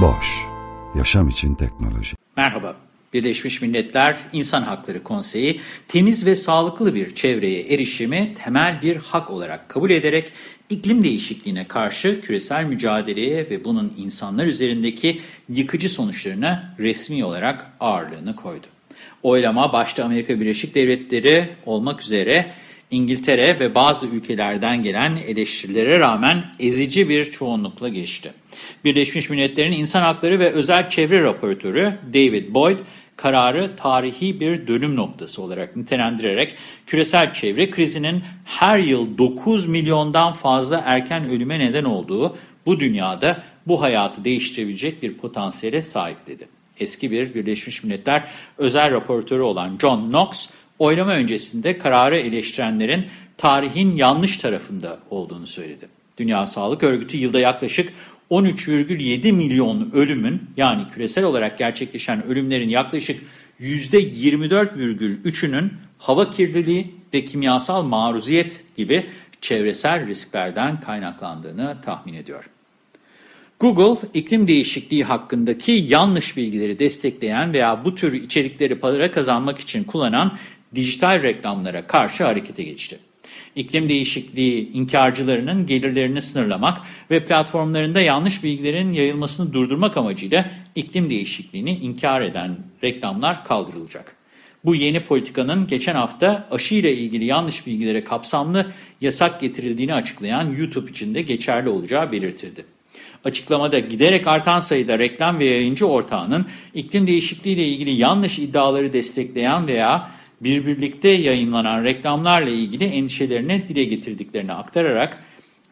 Boş, yaşam için teknoloji. Merhaba, Birleşmiş Milletler İnsan Hakları Konseyi, temiz ve sağlıklı bir çevreye erişimi temel bir hak olarak kabul ederek iklim değişikliğine karşı küresel mücadeleye ve bunun insanlar üzerindeki yıkıcı sonuçlarına resmi olarak ağırlığını koydu. Oylama başta Amerika Birleşik Devletleri olmak üzere İngiltere ve bazı ülkelerden gelen eleştirilere rağmen ezici bir çoğunlukla geçti. Birleşmiş Milletler'in İnsan Hakları ve Özel Çevre Raportörü David Boyd, kararı tarihi bir dönüm noktası olarak nitelendirerek küresel çevre krizinin her yıl 9 milyondan fazla erken ölüme neden olduğu bu dünyada bu hayatı değiştirebilecek bir potansiyele sahip dedi. Eski bir Birleşmiş Milletler özel raportörü olan John Knox, oylama öncesinde kararı eleştirenlerin tarihin yanlış tarafında olduğunu söyledi. Dünya Sağlık Örgütü yılda yaklaşık 13,7 milyon ölümün yani küresel olarak gerçekleşen ölümlerin yaklaşık %24,3'ünün hava kirliliği ve kimyasal maruziyet gibi çevresel risklerden kaynaklandığını tahmin ediyor. Google, iklim değişikliği hakkındaki yanlış bilgileri destekleyen veya bu tür içerikleri para kazanmak için kullanan dijital reklamlara karşı harekete geçti. İklim değişikliği inkarcılarının gelirlerini sınırlamak ve platformlarında yanlış bilgilerin yayılmasını durdurmak amacıyla iklim değişikliğini inkar eden reklamlar kaldırılacak. Bu yeni politikanın geçen hafta aşı ile ilgili yanlış bilgilere kapsamlı yasak getirildiğini açıklayan YouTube için de geçerli olacağı belirtildi. Açıklamada giderek artan sayıda reklam ve yayıncı ortağının iklim değişikliği ile ilgili yanlış iddiaları destekleyen veya bir birlikte yayınlanan reklamlarla ilgili endişelerini dile getirdiklerini aktararak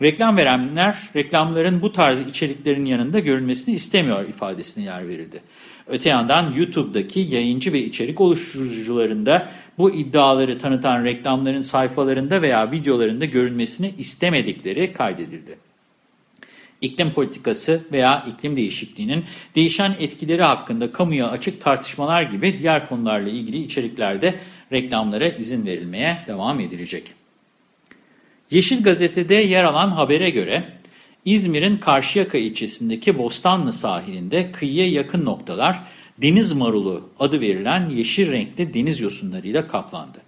reklam verenler reklamların bu tarz içeriklerin yanında görülmesini istemiyor ifadesine yer verildi. Öte yandan YouTube'daki yayıncı ve içerik oluşturucularında bu iddiaları tanıtan reklamların sayfalarında veya videolarında görülmesini istemedikleri kaydedildi. İklim politikası veya iklim değişikliğinin değişen etkileri hakkında kamuya açık tartışmalar gibi diğer konularla ilgili içeriklerde reklamlara izin verilmeye devam edilecek. Yeşil Gazete'de yer alan habere göre İzmir'in Karşıyaka ilçesindeki Bostanlı sahilinde kıyıya yakın noktalar deniz marulu adı verilen yeşil renkli deniz yosunlarıyla kaplandı.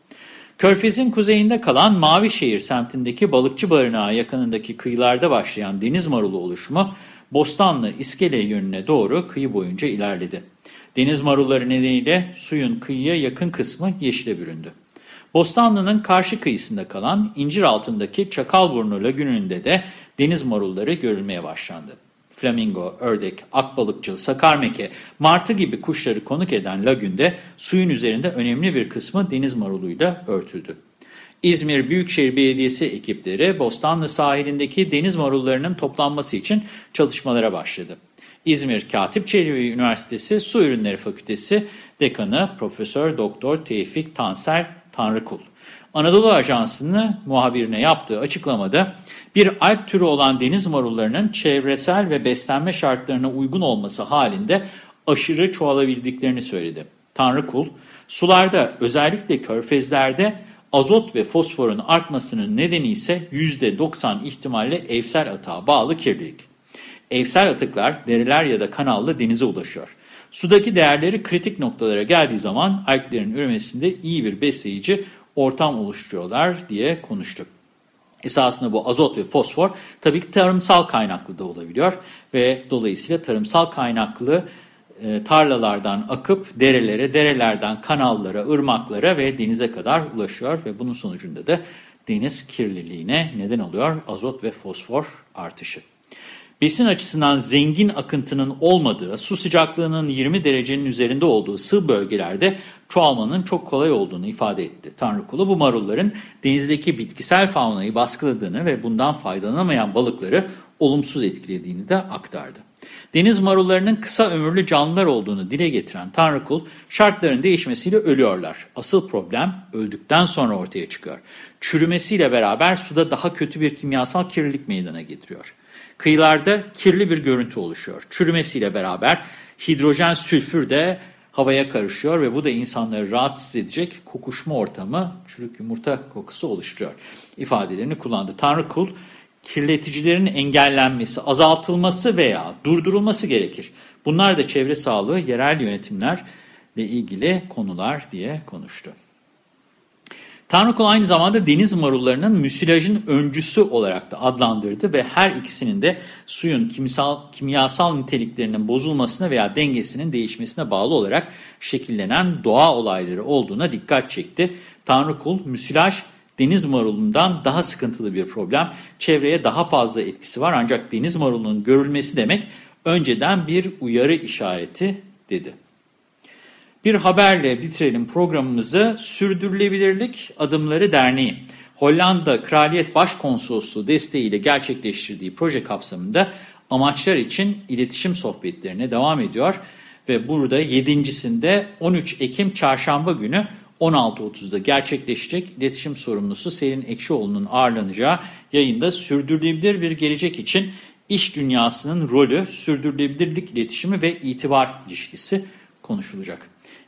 Körfez'in kuzeyinde kalan Mavişehir semtindeki balıkçı barınağı yakınındaki kıyılarda başlayan deniz marulu oluşumu Bostanlı İskele yönüne doğru kıyı boyunca ilerledi. Deniz marulları nedeniyle suyun kıyıya yakın kısmı yeşile büründü. Bostanlı'nın karşı kıyısında kalan incir altındaki Çakalburnu Lagünü'nde de deniz marulları görülmeye başlandı. Flamingo, ördek, akbalıkçıl, sakarmeke, martı gibi kuşları konuk eden lagünde suyun üzerinde önemli bir kısmı deniz maruluyla örtüldü. İzmir Büyükşehir Belediyesi ekipleri Bostanlı sahilindeki deniz marullarının toplanması için çalışmalara başladı. İzmir Katip Çelebi Üniversitesi Su Ürünleri Fakültesi Dekanı Profesör Doktor Tevfik Tansel Tanrıkul. Anadolu Ajansı'nın muhabirine yaptığı açıklamada bir alp türü olan deniz marullarının çevresel ve beslenme şartlarına uygun olması halinde aşırı çoğalabildiklerini söyledi. Tanrıkul, sularda özellikle körfezlerde azot ve fosforun artmasının nedeni ise %90 ihtimalle evsel atığa bağlı kirlilik. Evsel atıklar dereler ya da kanalla denize ulaşıyor. Sudaki değerleri kritik noktalara geldiği zaman alglerin üremesinde iyi bir besleyici ortam oluşturuyorlar diye konuştuk. Esasında bu azot ve fosfor tabii ki tarımsal kaynaklı da olabiliyor ve dolayısıyla tarımsal kaynaklı e, tarlalardan akıp derelere, derelerden kanallara, ırmaklara ve denize kadar ulaşıyor ve bunun sonucunda da deniz kirliliğine neden oluyor azot ve fosfor artışı. Besin açısından zengin akıntının olmadığı, su sıcaklığının 20 derecenin üzerinde olduğu sığ bölgelerde çoğalmanın çok kolay olduğunu ifade etti. Tanrıkulu bu marulların denizdeki bitkisel faunayı baskıladığını ve bundan faydalanamayan balıkları olumsuz etkilediğini de aktardı. Deniz marullarının kısa ömürlü canlılar olduğunu dile getiren Tanrıkul, şartların değişmesiyle ölüyorlar. Asıl problem öldükten sonra ortaya çıkıyor. Çürümesiyle beraber suda daha kötü bir kimyasal kirlilik meydana getiriyor. Kıyılarda kirli bir görüntü oluşuyor. Çürümesiyle beraber hidrojen sülfür de havaya karışıyor ve bu da insanları rahatsız edecek kokuşma ortamı, çürük yumurta kokusu oluşturuyor ifadelerini kullandı. Tanrıkul, kirleticilerin engellenmesi, azaltılması veya durdurulması gerekir. Bunlar da çevre sağlığı, yerel yönetimlerle ilgili konular diye konuştu. Tanrıkul aynı zamanda deniz marullarının müsilajın öncüsü olarak da adlandırdı ve her ikisinin de suyun kimyasal, kimyasal niteliklerinin bozulmasına veya dengesinin değişmesine bağlı olarak şekillenen doğa olayları olduğuna dikkat çekti. Tanrıkul, müsilaj deniz marulundan daha sıkıntılı bir problem. Çevreye daha fazla etkisi var ancak deniz marulunun görülmesi demek önceden bir uyarı işareti dedi. Bir haberle bitirelim programımızı. Sürdürülebilirlik Adımları Derneği, Hollanda Kraliyet Başkonsolosluğu desteğiyle gerçekleştirdiği proje kapsamında amaçlar için iletişim sohbetlerine devam ediyor. Ve burada yedincisinde 13 Ekim Çarşamba günü 16.30'da gerçekleşecek iletişim sorumlusu Selin Ekşioğlu'nun ağırlanacağı yayında sürdürülebilir bir gelecek için iş dünyasının rolü, sürdürülebilirlik iletişimi ve itibar ilişkisi konuşulacak.